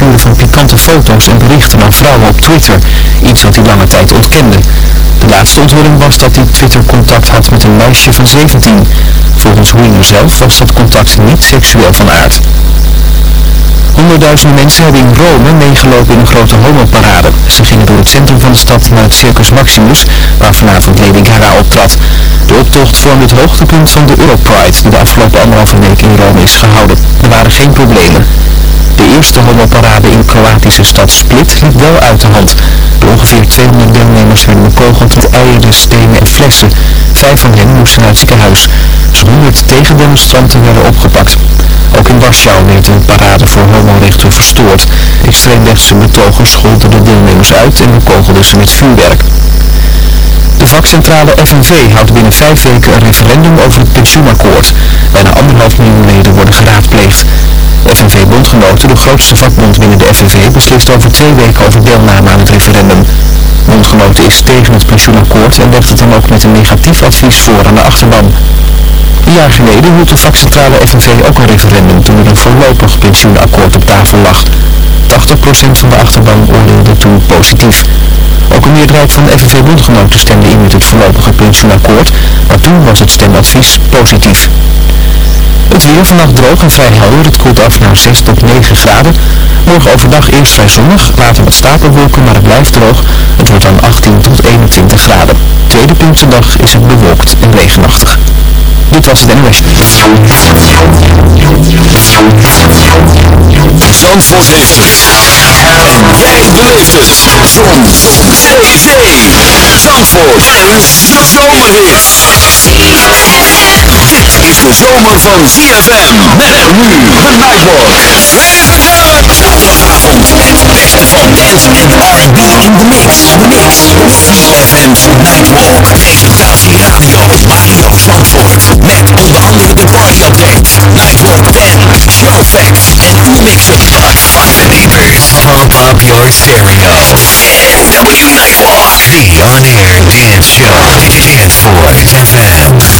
versturen van pikante foto's en berichten naar vrouwen op Twitter, iets wat hij lange tijd ontkende. De laatste onthulling was dat hij Twitter contact had met een meisje van 17. Volgens Wiener zelf was dat contact niet seksueel van aard. Honderdduizenden mensen hebben in Rome meegelopen in een grote homoparade. Ze gingen door het centrum van de stad naar het Circus Maximus, waar vanavond Lady Gaga optrad. De optocht vormde het hoogtepunt van de Europride, die de afgelopen anderhalve week in Rome is gehouden. Er waren geen problemen. De eerste homoparade in de Kroatische stad Split liep wel uit de hand. De ongeveer 200 deelnemers werden bekogeld met eieren, stenen en flessen. Vijf van hen moesten naar het ziekenhuis. Zo'n 100 tegendemonstranten werden opgepakt. Ook in Warschau werd een parade voor homorechten verstoord. Extreemrechtse betogers scholden de deelnemers uit en bekogelden ze met vuurwerk. De vakcentrale FNV houdt binnen vijf weken een referendum over het pensioenakkoord. Bijna anderhalf miljoen leden worden geraadpleegd. FNV-bondgenoten, de grootste vakbond binnen de FNV, beslist over twee weken over deelname aan het referendum. Bondgenoten is tegen het pensioenakkoord en legt het dan ook met een negatief advies voor aan de achterban. Een jaar geleden hield de vakcentrale FNV ook een referendum toen er een voorlopig pensioenakkoord op tafel lag. 80% van de achterban oordeelde toen positief. Ook een meerderheid van de FNV-bondgenoten stemde in met het voorlopige pensioenakkoord, maar toen was het stemadvies positief. Het weer vannacht droog en vrij helder. Het koelt af naar 6 tot 9 graden. Morgen overdag eerst vrij zonnig, later wat stapelwolken, maar het blijft droog. Het wordt dan 18 tot 21 graden. Tweede Pinksterdag is het bewolkt en regenachtig. Dit was het NOS. Zandvoort heeft het. En jij beleeft het. Zon. Zee. Zandvoort. Een zomerhit. Dit is de zomer van ZFM. Met nu de Nightwalk. Van dance en R&B in de mix. Mix. ZFM's Nightwalk. Presentatie radio Zandvoort. Met onder andere de party update. Nightwalk 10. Show facts. En remixen. Five acres. Pump up your stereo. W Nightwalk. The on-air dance show. Zandvoort FM. The weekend party. The weekend party is now. Now underway. Holland's number one dance show is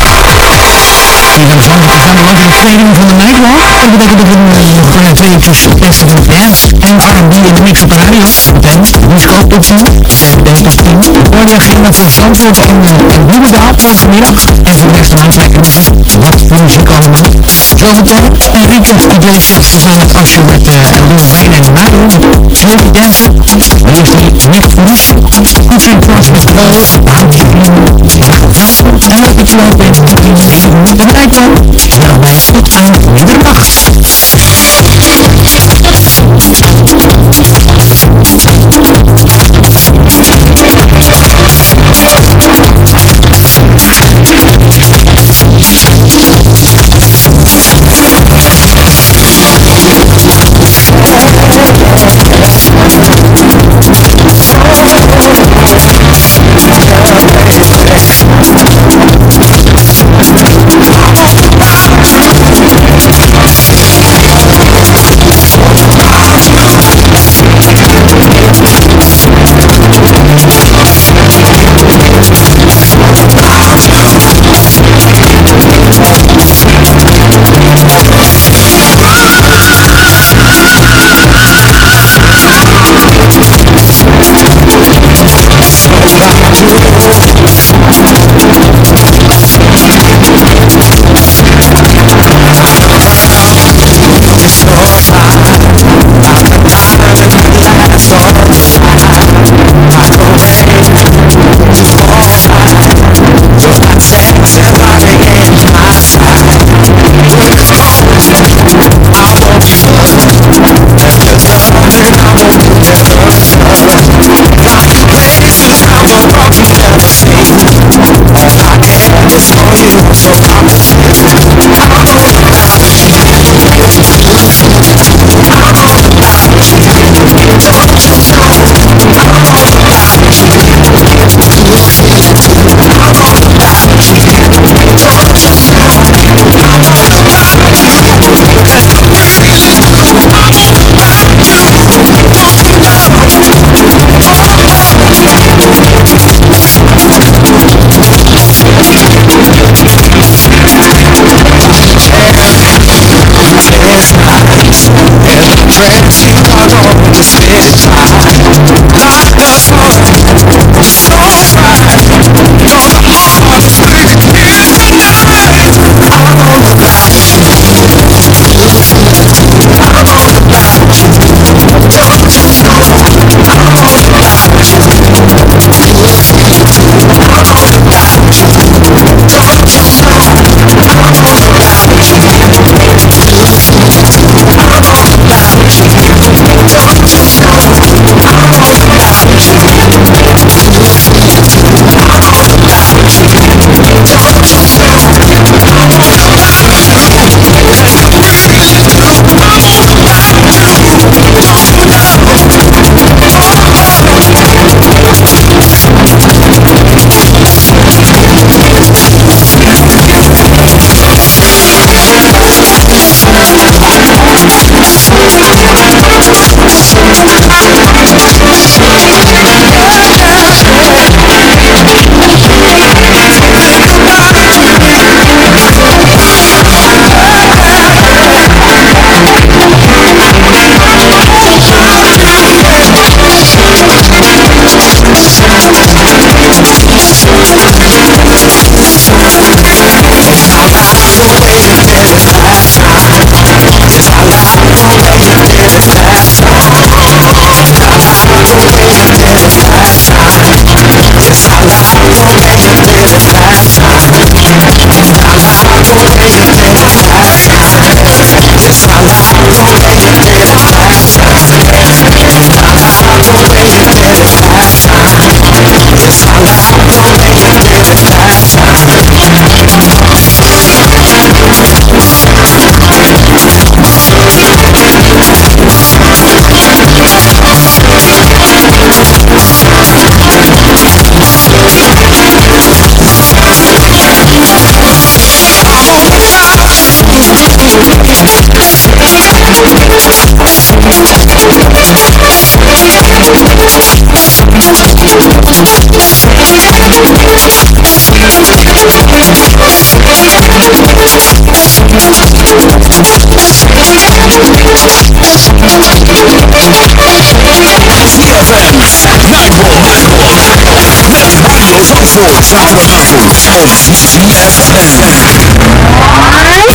en heren, we zijn beland in het tweede uur van de Nightwalk. Dat betekent dat we nog uh, twee uurtjes van en R&B in de mix op de radio. Meteen, disco tot 10, CBD tot 10. Hoor de agenda voor en, uh, en Bloemendaal voor vanmiddag. En voor de aantrekken. Wat muziek allemaal. Zometeen een weekend set samen als je met uh, Lil Wayne en Mario. Maar eerst die Nick Froes. Country Cross with Balls. House En ook iets wel met de middag. Nightwalk. Nou, wij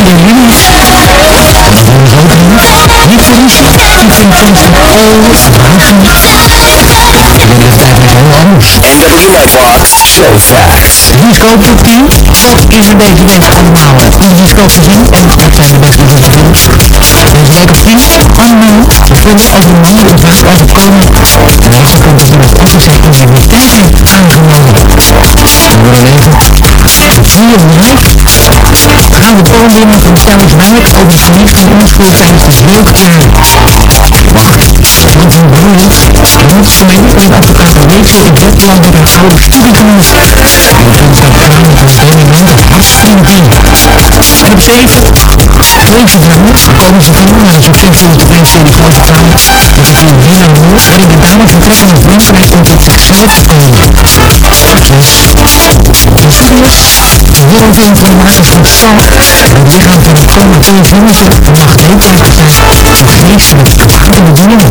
tot aan middernacht. Zandvoort. Zaterdagavond op ZFM. Bente de Lily. Niet verliezen. Ik vind Prince van All Huizen. Ik ben de tijd met heel anders. In de Show Facts. Bioscoop top 10. Wat is er deze week allemaal in de bioscoop gezien? En wat zijn de beste nieuwe films? Deze week op 10. Unknown. De film over mannen die vaak overkomen. En deze komt dus iemand anders zijn heeft aangenomen. Nummer 9. Sophia Life. Gaan we toonwinnen van Thijs Wijk over het verlies van onschuld tijdens de jeugdjaren. Want een broer, een van Rachel in Letland met haar oude studiegenoot. En de film staat samen met haar dominante hartsvriendin. En op 7, Crazy Diamonds, komische film naar de succesvolle tv-serie Grote Trouwen met de film Rina Moore, waarin de dame vertrekken naar Frankrijk om tot zichzelf te komen. 6, Mysterious, de wereldfilm van de van Saw, het lichaam van het coma van jongetje mag heet lijkt te zijn, zo geestelijk vergaderde dingen. En vijf deze week, Hank and Julius 5, de animatieserie uitweek, deze maandag de Brian en een zwarte crimineel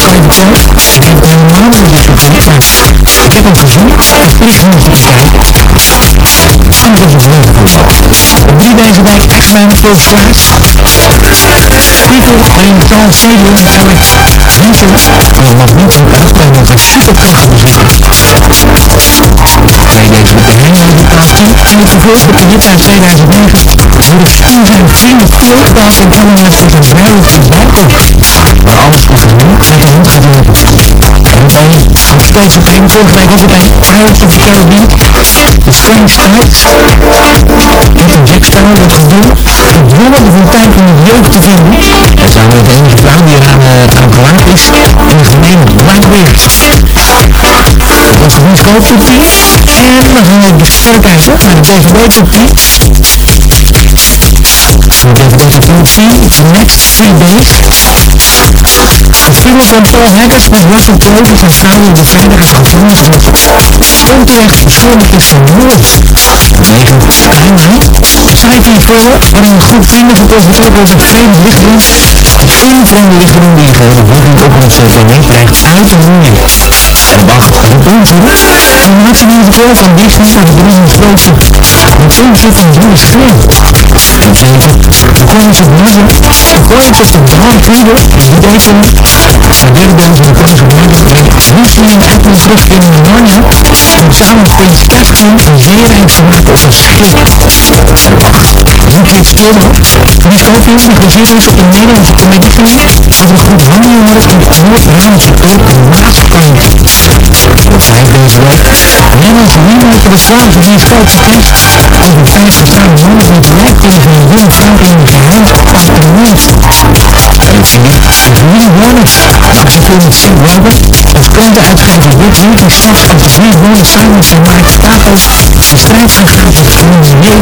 van de wet staan. En op 4, fantastische film Rio, animatiefilm van de makers van Ice Age, die overgaan vanuit de tijd in Amerika naar avontuurlijke reis naar het zonnige Rio, Janeiro. Vrede Kant, neemt helemaal niet dit soort films uit. Ik heb hem gezien, is niet te bekijken. En het is een leuke voetbal. Op week X-Men First Class. People waarin Charles Xavier en mensen uitkomen met een superkracht bezitten. Twee deze hele top 10 en het vervolg op de hits uit 2009 worden in zijn in Canada voor de wereld bijkomt. Maar alles wordt er nu de hand gelopen. En één, nog steeds week ook op één, Pirates of the Caribbean, The Strange Tides, Captain Jack Sparrow wordt gedwongen, gedwongen om een tijd in de jeugd te vinden. En samen met de enige vrouw die eraan uh, aan is, en de gemene Blackbeard. Dat was de bioscoop top 10. En dan gaan we even verder kijken naar de DVD top 10. Voor de DVD top 10, The Next Three Days. De film van Paul Haggis met Russell Crowe die zijn vrouw in beveiligd aan gevangenis wordt onterecht beschuldigd is van moord. 9. Heinrich. Een sci-fi thriller waarin een groep wordt met vreemde lichtingen. Een vreemde lichtingen die een gehele woning op onze planeet dreigt uit te roeien verwacht. De onverwacht. Een maximum film van Disney tot drie uur grootste. De film zit in drie sfeer. Ten tweede, de komische humor, de belangrijkste draaikleding is de deze. Ten derde deel van de komische humor met Disney en Apple terugvinden in Narnia. En samen vindt een en leerrijk gemaakt op een schil. Wie Stolman het ook gebaseerd is op een Nederlandse comediefilm over goed handelen van het woord namens het ook een. 5 deze week. Niemand, niemand voor de van die steeds echt. Tot een 50 jaar niemand niet van en Willem vrouw in niet appeloert. En vier, Lee Wallace. Getekend C. Robert, het tweede uitgever Rick Linker staf op de drie rollenfilms van Mark de strijd van grappig crimineel.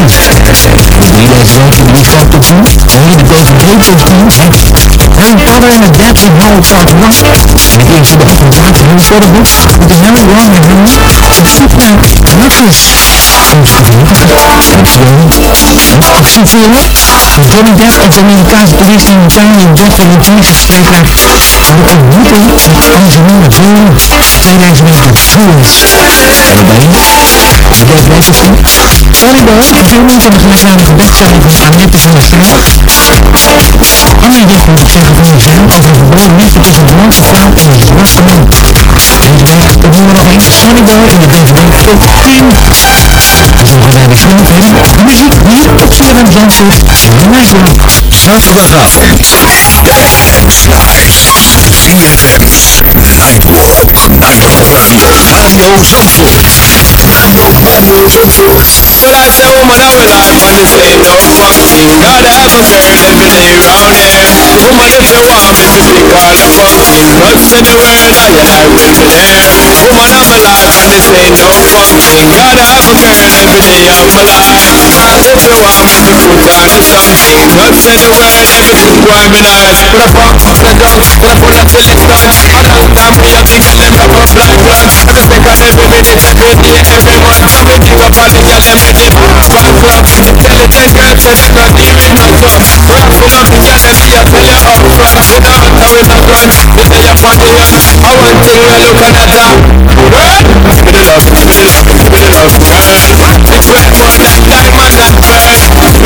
Nederlands ranking Lee Top 10, Lee de Golden Gators teams ik. Harry Potter en de Gadget Hall Part 1. De eerste dag van verder met de Harry, Ron en Harry op zoek naar Ruffles. Films genoeg. Een Johnny Depp als Amerikaanse toerist in Italië de ontmoeting met Angelina Jolie. Twee deze week de Fools. En op één. De DVD top 10. Sorry Boy, een film van de gelijknamige bestseller van Annette van der moet ik zeggen van de vrouw over een verboden liefde tussen een blanke vrouw en een zwarte man. Deze week op nummer nog 1, Sonny Boy in de DVD top 10. En zo gaan wij weer verder met de muziek hier op CFM Zandvoort. Nightwalk. Zaterdagavond. Dance naar CFM Nightwalk. Nightwalk Radio. Radio Zandvoort. Radio Radio Zandvoort. But I tell woman I'm an eye man, this ain't no fucking Gotta have a girl every day round here Woman if you want me to pick all the fucking nuts anywhere that you like me to there Woman I'm alive and this ain't no fucking Gotta have a girl every day of my life Cause if you want me to put on the something Nuts anywhere and everything going be nice But I fuck the dogs, then I pull up till it's done I long time me a big and with the FM on a comedy Big up all the gal them with the Bad club Intelligent girls say they got the ring up top Rap full of the gal them see I tell you up front We don't hunt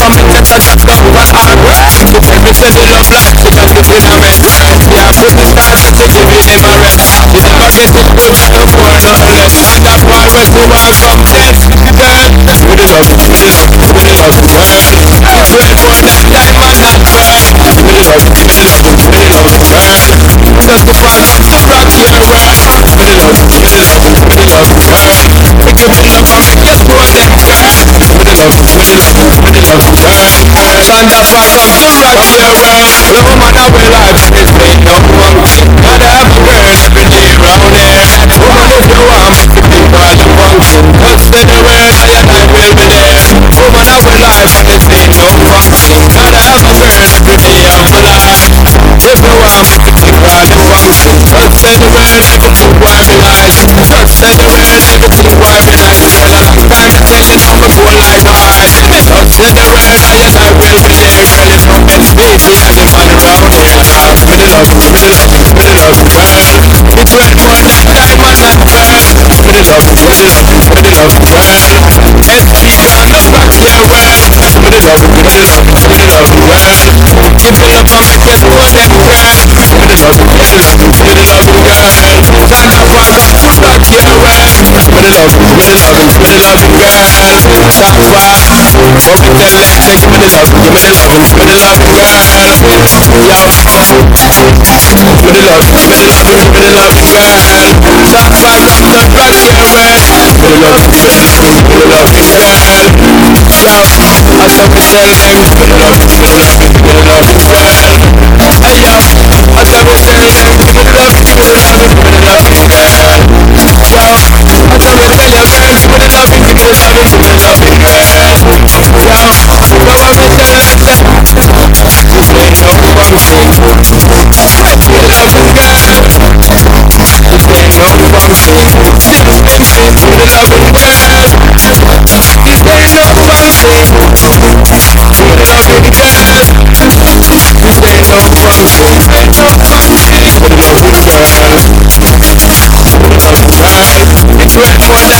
of me, take a shot up for alright She tell me say the love like she can get in a mess Yeah, put the stars and she give me them a rest She never get it good, no more, no less And that's why when she want some test Girl, with the love, with the love, with the love, girl It's red more than diamond and pearl With the love, with the love, with the love, girl Just the part of the rock, yeah, well With the love, with the love, with the love, We give it love and make you. throw them, Woman, if you want me to be part of function Cause anywhere I and I will be there Woman, I will life and this ain't no function Gotta have a girl every day of my life If you. want me to be part of function Cause anywhere everything why me like Cause anywhere everything why me like Girl, a long time I tell you something go like hard Cause anywhere I and I will be there Girl, you know me, baby, I'm the man around here Ah, with the love, with the love, with the love, girl It's red more than diamond and pearl With the love, with the love, with the love, girl SP on the block, yeah, well With the love, with the love, with the love, girl Give me love and make you throw With the love, with the love, with the love, girl Stop fast But me tell them, say give me the love, give me the love, give me the love, girl Yo Give me the love, give me the love, give me the love, girl Stop fast on the block, yeah, well Give me the love, give me the love, give me the love, girl Yo I saw me tell them, give me the love, give me the love, give me the love, girl Hey yo, I saw me tell them, give me the love, give me the love, give me love, give me the love, give me the love, girl Yo, so I me tell them that this ain't no function Give me love, girl This ain't no function Still pimping, give me the love, girl This ain't no function Give me the love, girl This ain't no function Ain't no function Give me the love, girl it's red more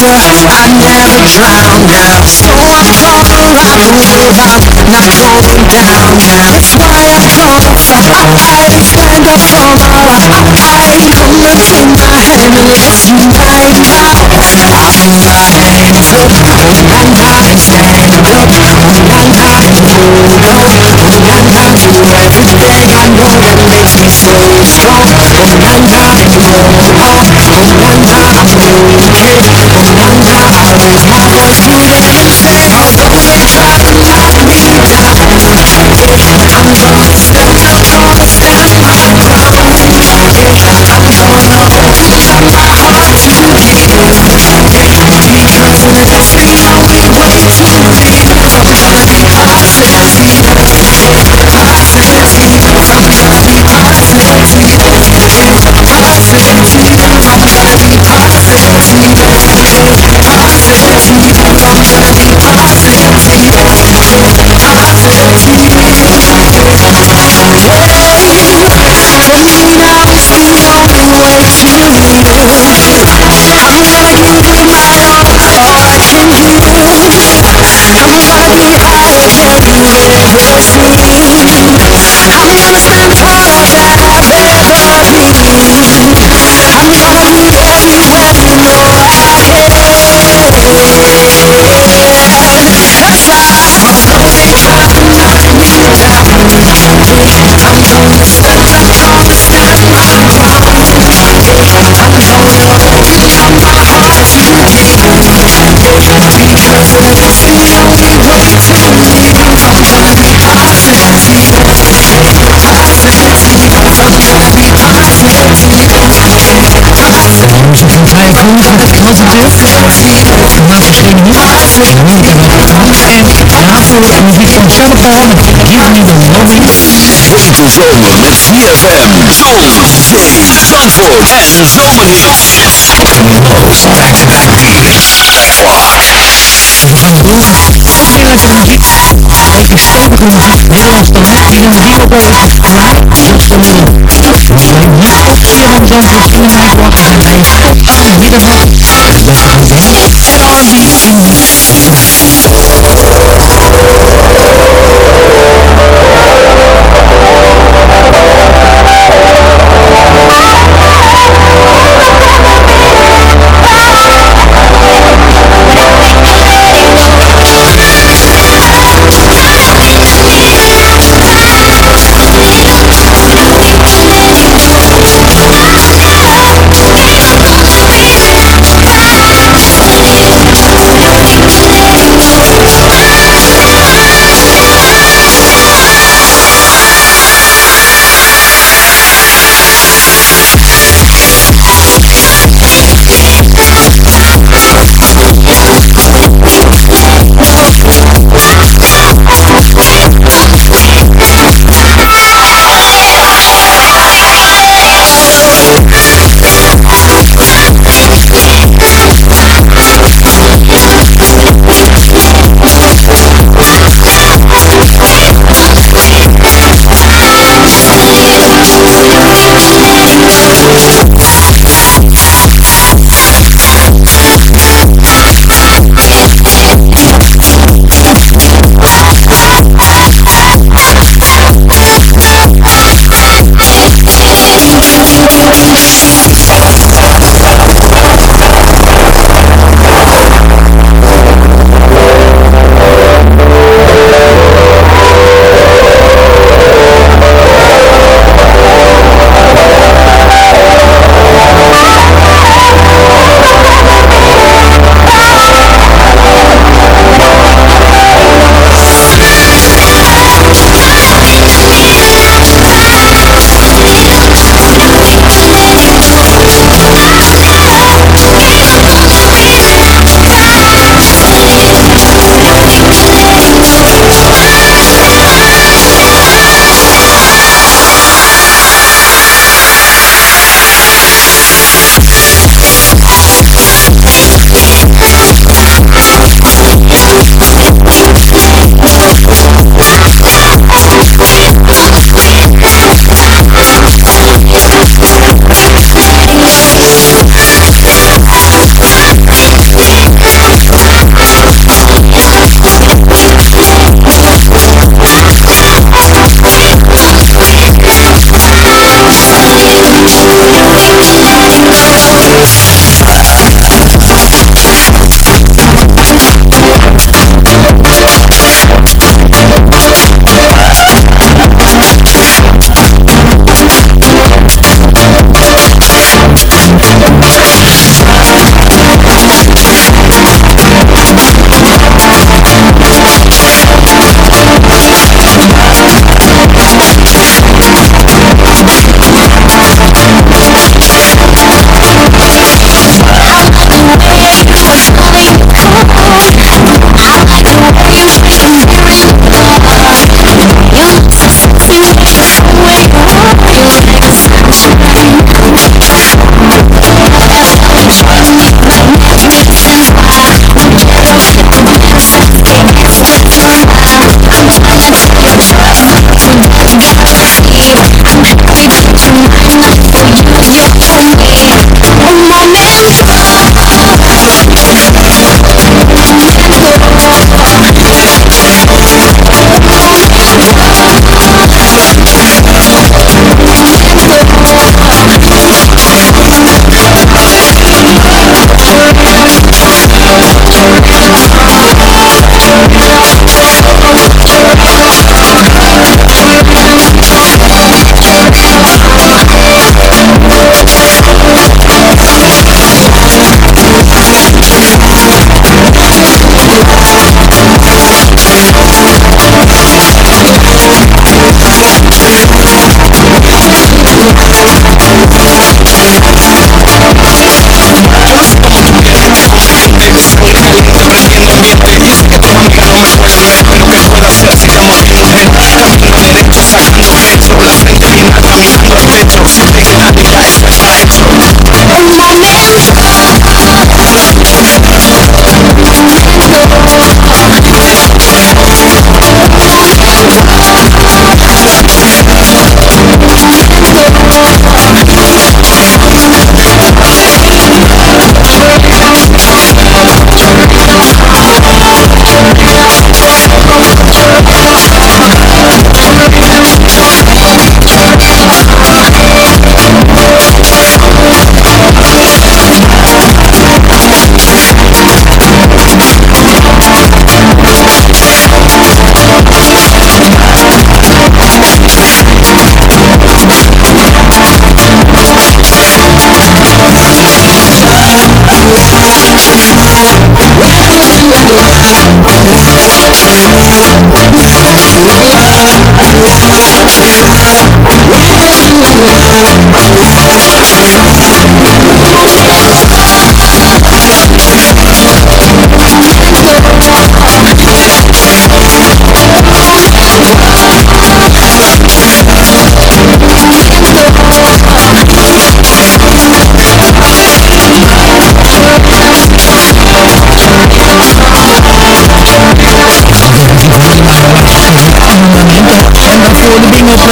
me under I never drown now So I'm gonna ride with you. I'm not going down now That's why I come up so high Stand up from my I Gonna keep my hand and lift you right now I put my hands up And I stand up And I move up And I do everything I know that makes me so strong And I move up And I move Groen Coming from En muziek van met Give Me The Lonely. Hete zomer ZFM. Zon, zee, zandvoort en klaar. We gaan door. Ook weer lekker muziek. Stevige muziek. Nederlands talent. Die nummer die ook alweer is klaar. Jos van Lille. Die alleen hier op CFM Zandvoort in de Nightwalk. En hij is tot aan middernacht. Lekker gezellig. En R&B in mix. Thank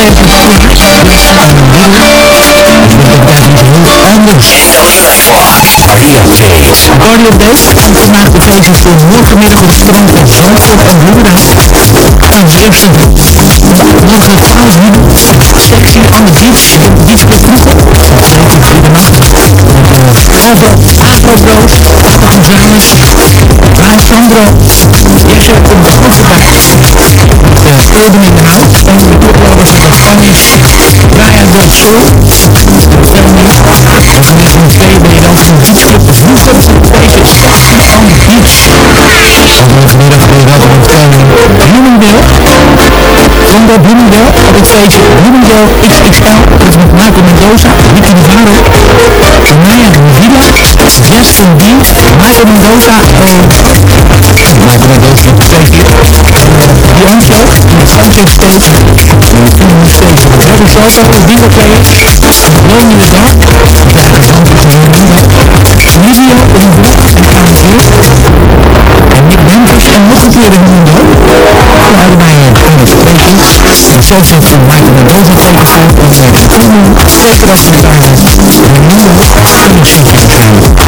even klaar. En dat heel anders. Party update. Vandaag de feestjes voor morgenmiddag op het strand van Zandvoort en Bloemendaal. Ten eerste morgen 12 juli. Sexy on the beach. Beachclub Kroeken. Van 2 tot 3 de nacht. Over Afro Bros. Paco González. Rai Sandro. Jesse komt bij. De Urban in the House. Een van de de Spanish. Brian Del Sol. Veel meer. En meer van twee ben je dan van Vroeger. Deze is on the beach. Ook morgenmiddag ben je welkom op het Bloomingdale. Zonder Bloomingdale op het feestje XXL. Dat is met Marco Mendoza, Villa, Jess van Dien, Marco Mendoza, eh, Marco Mendoza nog twee keer, Bianco, in de Sunset Stage, Film Stage, Jerry Soto, Bingo Players, Blown in the Dark, Lekker Zandvoort en Hernando, Livio, Omroep en Kamerheer, en Nick Members en nog een keer de Mundo. Een kleine feestjes. En heeft van Michael Mendoza dat we met de zijn. En was met zo'n Mundo en weten.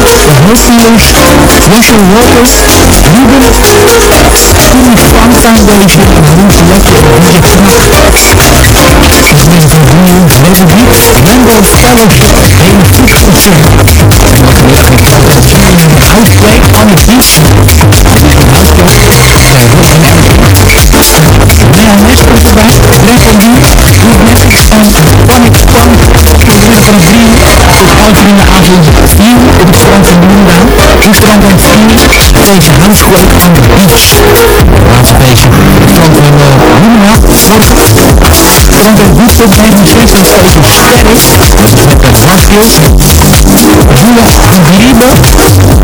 Muslims, Russian workers, Cubans, only part-time management of rooms left for visit Rainbow College, they football service. Houseplay on the beach. Houseplay by Russian Mohamed komt erbij, Brett en Dien, Mathematics on Atomic Pump, Rhythm avond 4 uur op het strand van Bloemendaal. Restaurant en 4 uur, feestje Housequake on the Beach. Laatste feestje, strand van uh, Bloemendaal, morgen. Strand en Boekclub heeft nog steeds een Sterren. Dat is met de Hartfield. Jula en Gliebe,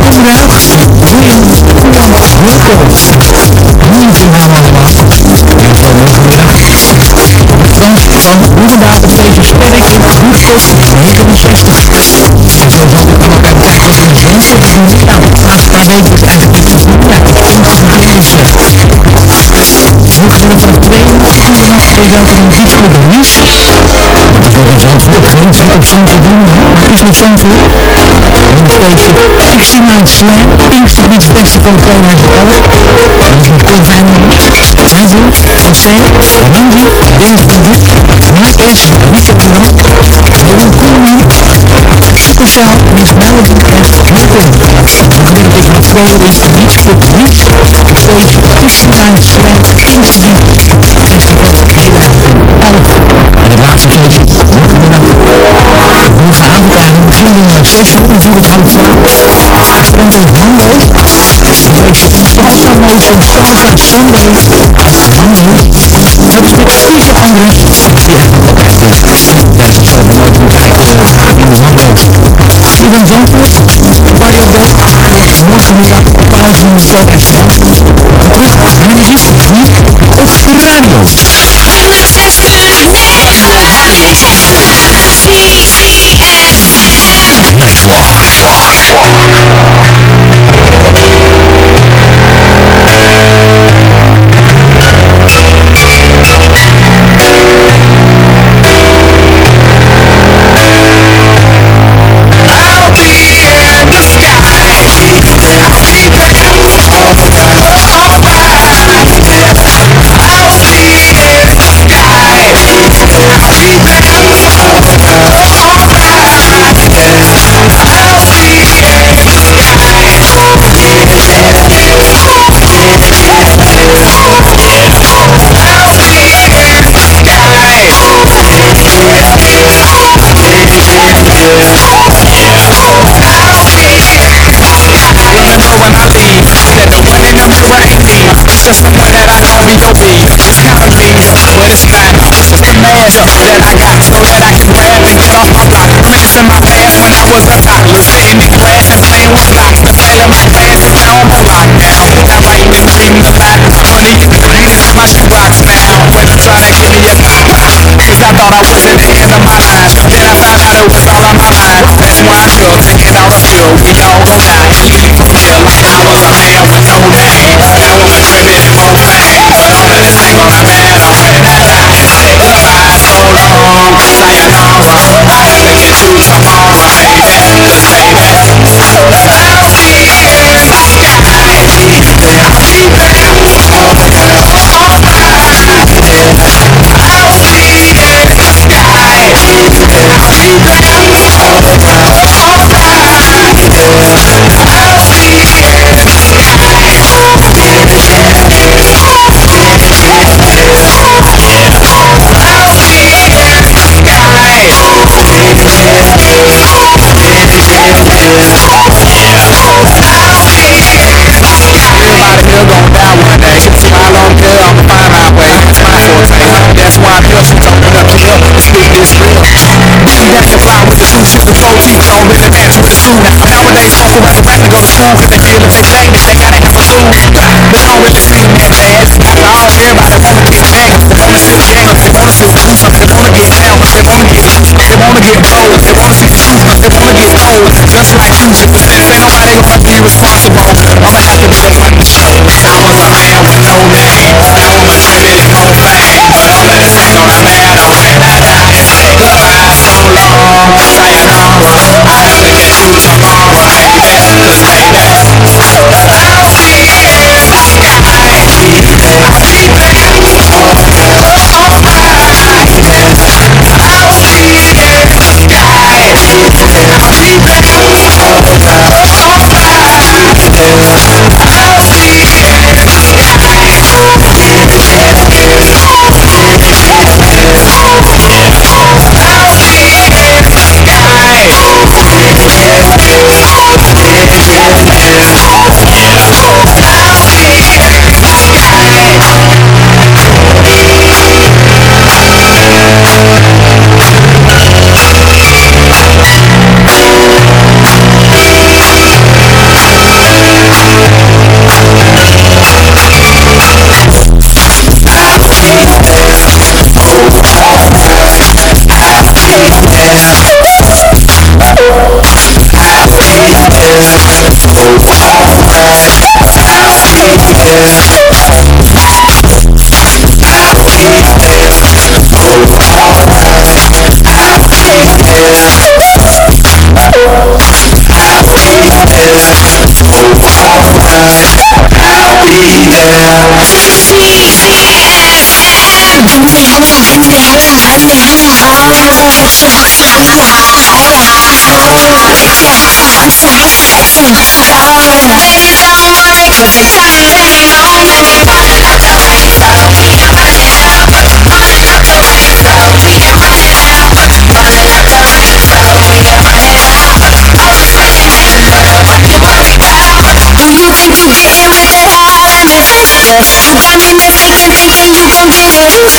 Omruig, William, Koeland, Wilco. Moeite naam allemaal. En op het van Bloemendaal het feestje Sterk in Boekclub 69. En zo zal ik elkaar kijken wat we in doen. Nou, de laatste paar weken eigenlijk niks Morgenmiddag vanaf 2 uur, iedere nacht ben je welkom in Beachclub Ries. Dat is nog in Zandvoort, geen zit op doen, maar is nog Zandvoort. En het feestje Pixie Night Slam, Pinkster Beach Festival 2011. Dat is met Tom Feyenoord, Andrew, José, Randy, Dennis van Dijk, Marques, Richard de Ram, Willem Koelman, Supercell, Miss Melody en Martin. Morgenmiddag is met Kroon in Beachclub Ries. Het feestje Pixie Night Slam, Pinkster Beach Festival 2011. En het laatste feestje, morgenmiddag, morgenavond eigenlijk, begin om 6 uur, natuurlijk half 12. Strand in Hando. Feestje Salsa Sunday. Hando. Dat is met. Hier van Zandvoort, Party Update. Morgenmiddag, 12 uur, zo restaurant. Terug naar muziek, hier op de radio.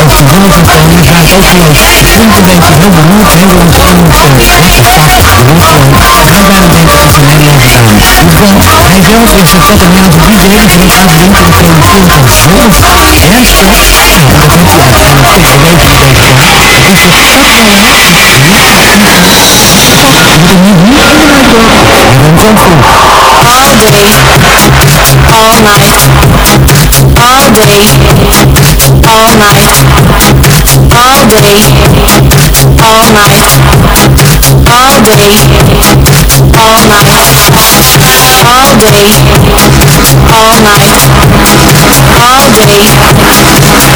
en studenten en gaat zijn ook veel beetje heel benieuwd, heel ontspannend uh, bezig. Dus je dat wou ik denk ik ook van Nederland gaan. Hij zelf is het papa man van iedereen die van gaat doen op zo'n grote zo. Herstel. Nou, dat heb je al een dikke week gekregen. Het is het populair dan in de All day. All night. B&B natuurlijk uh, voor vrienden te gebruiken. Maar volgens mij Tania, ik wil zeggen dat zij ook uit de Holland zou komen. Maar zij is ook geloof ik klinkt een beetje heel beroerd, Nederlands klinkt uh, beetje zacht, beroerd gewoon. En ik bijna denk dat het een Nederlandse taal is. Hoewel, hij zelf is het tot een naam van drie delen van het album geproduceerd door zelf hersteld. Nou, dat heeft hij uiteindelijk toch bewezen met deze plaat. Het is dus Edwin en het is niet Edwin. Je moet hem niet hier inderdaad door. Je bent zo goed. All day, all night, all day,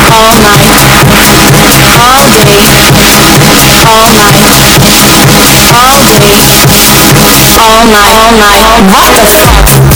all night, all day, all night, all day, all night, all day, all night, all day, all night, all day, all night, all day, all night, all night. What the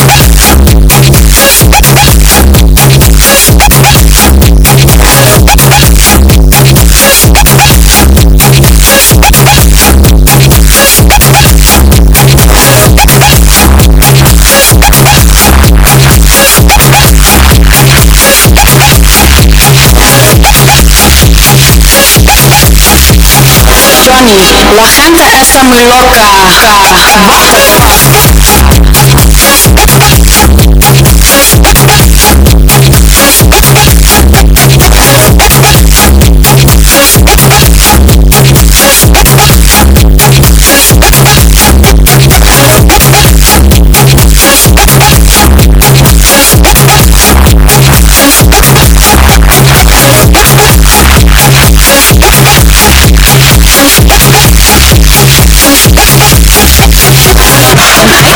Johnny, la gente está muy loca.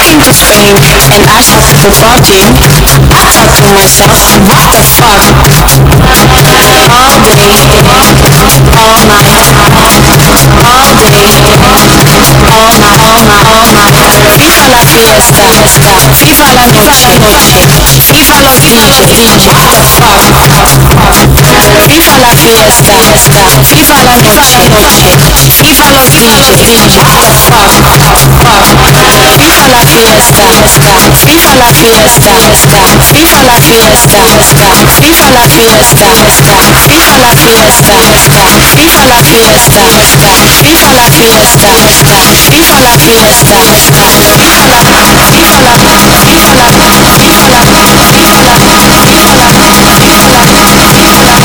Came to Spain and I started to partying, I thought to myself, what the fuck? All day, all night, all day, all night, all night, all night. Viva la fiesta, viva la noche, viva DJ, DJ. What the fuck? Viva la fiesta, viva la noche, viva los DJ, DJ. What the fuck? Viva la fiesta, viva la fiesta, viva la fiesta, viva la fiesta, viva la fiesta, viva la fiesta, viva la fiesta, viva la fiesta, viva la, viva la, viva la, viva la, viva la, viva la, viva la, I couldn't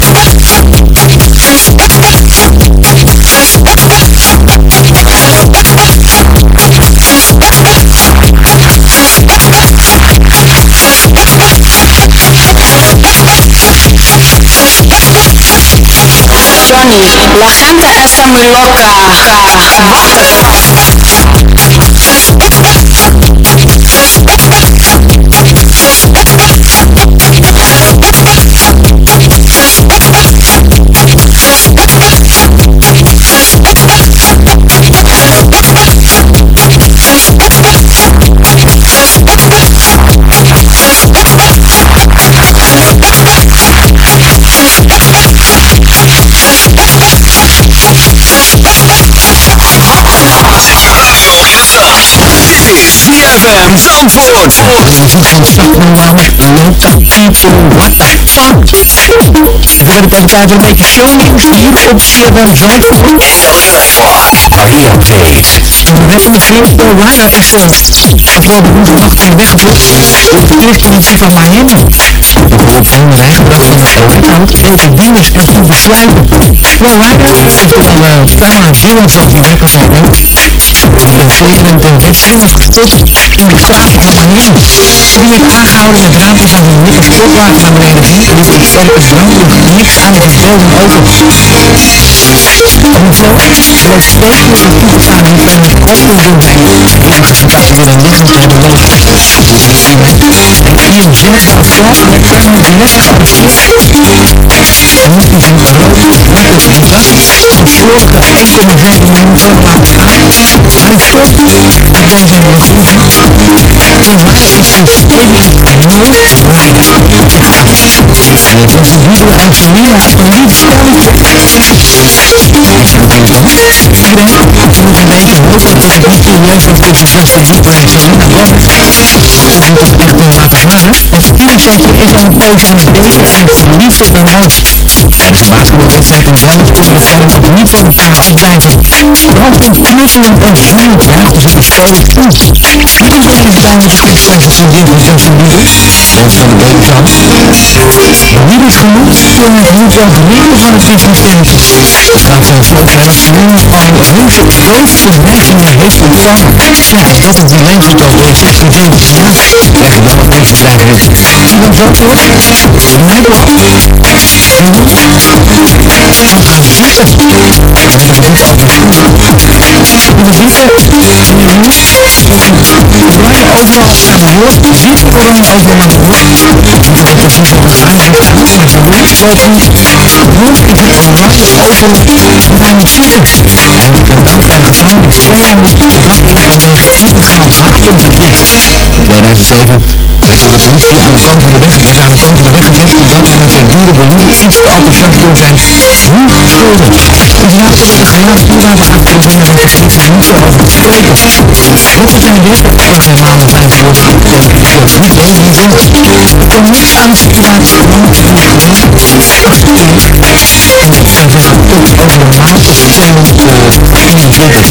La gente está muy loca. Ja. ZFM Zandvoort. Het wordt op dit tijd een beetje shownieuws hier op ZFM Zandvoort. De wekelijkse Nobel Wire Awards afgelopen woensdag werd wereldwijd door de eerste van Miami. Want het wordt de weggebracht van het veld. En elke winnaar speelt goed besluiten. Wel Heijden heeft dan uh, Sparma Willem De lekker zijn. nog en in de En van staat heen. Toen werd aangehouden met het raam van niet een naar beneden vliegen. Dus die niks aan de wereld open. Hoeveel bleef strak tussen het toestaan en het afdoen. En als het dat weer een net als naar de. En In Zerga vlak van de nummers van fietsers en fietsers. De mochten van Europa ik begrijpen. De vorige iPhone hebben een formaat aangepacht aan het ik waardoor je hem goed manier De wagen van Spanje en Noord rijden. De aanpassingssysteem van de nieuwe ingenieur niet veranderd. Vorige week is hoofdgetuige mysterieus nog tussen vast en vastbaar gegaan naar Rotterdam. Ruimtevlucht Max 9 op 24 is zijn het bezig en dat liefde dan ook. En het was nog gezegd een brandpunt, dat kan nog niet op tafel Want Brandpunt knuffelend en huilend, ja, zo vrolijk toe. Wie is dat dan de schrik van de en van Sofie? Of van de babyzaal? Wie is genoeg, om ik van wel genieten van het existentie. Dat zo'n grote relationele hoe je grootste neigingen heeft de vrouw en. Dat is die relatie tot 16, 17 jaar. En dan nog steeds blijven. En dan zo Nederland ziet corona overal mensen horen. En dat het precies wat het eigenlijk is. Ze weten het ook niet. Hoe is het allemaal? Waarvoor is het nou niet ziek? En ik ben ook eigenlijk gewoon niet. Corona moet opgehaald worden. Opgehaald houden. 2007 verantwoordelijk ontvangt van de wetten, die kant van de wetten, dat, dat en het verduren bedoel iets oppervlak doen zijn. Hoe schuldig? het ja, ik ga jou spontaan aan het ben er de tekst niet zo over te aan Wat is nou zijn wat aan het eind wordt gekocht? Niet veel niks aan te praten, want het is niet. En ja, tot over de maand zijn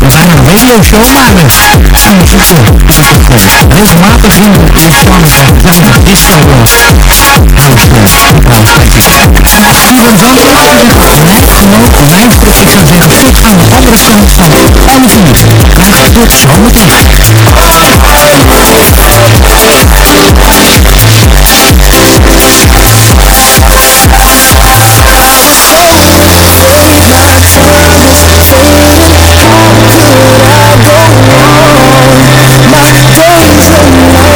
Een uit de tweeling van de Nightwalk. Zometeen nog een uur te gaan over 11 tot 12. Best van 30 in de mix. We gaan nu doen onze eigen soca disco. Live uit Duitsland. En dat is het. En dat is een disco show. We zijn een radio show, maar we zien het regelmatig in de een disco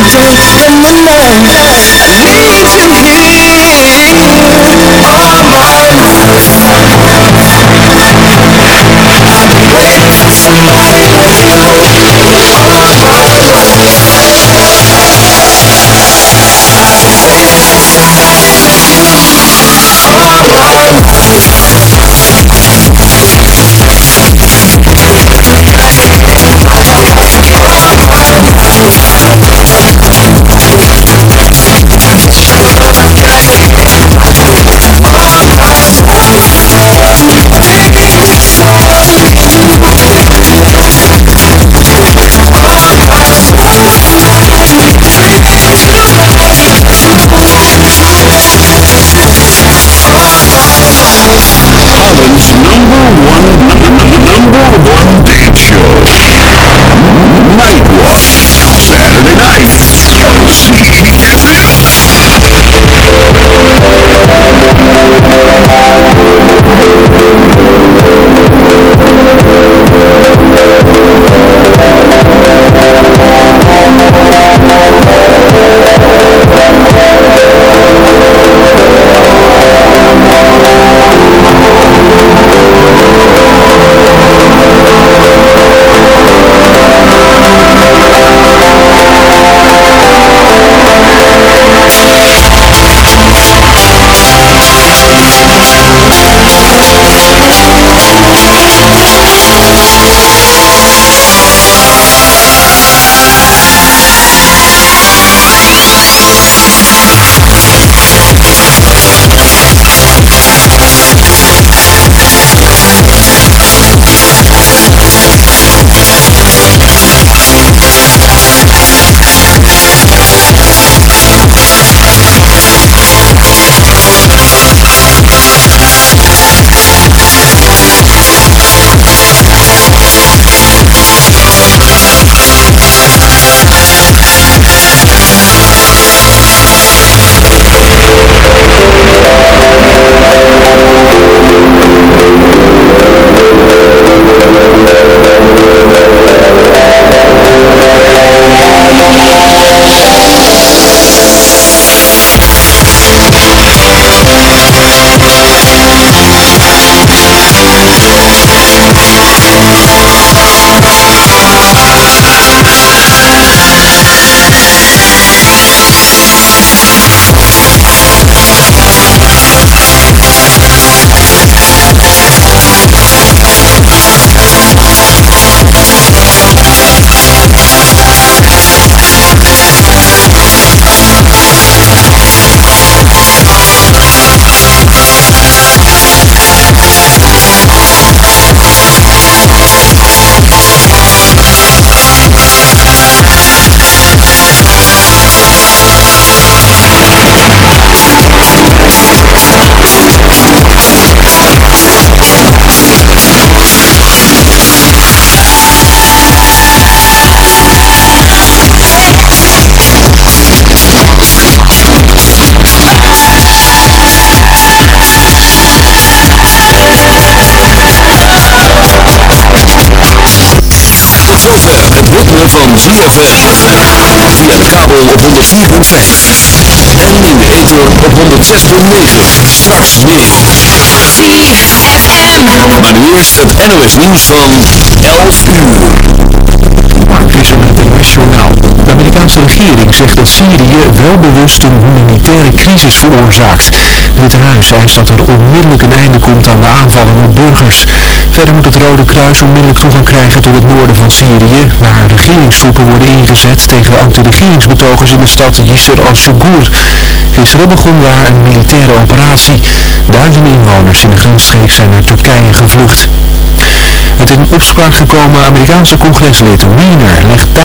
in the Via de kabel op 104.5. En in de ether op 106.9. Straks meer. ZFM. Maar nu eerst het NOS nieuws van 11 uur. Mark Visser met het NOS Journaal. De Amerikaanse regering zegt dat Syrië wel bewust een humanitaire crisis veroorzaakt. Witte Huis eist dat er onmiddellijk een einde komt aan de aanvallen op burgers. Verder moet het Rode Kruis onmiddellijk toegang krijgen tot het noorden van Syrië, waar regeringstroepen worden ingezet tegen de anti-regeringsbetogers in de stad Yisr al-Shugur. Gisteren begon daar een militaire operatie. Duizenden inwoners in de grensstreek zijn naar Turkije gevlucht. Het in opspraak gekomen Amerikaanse congreslid Wiener legt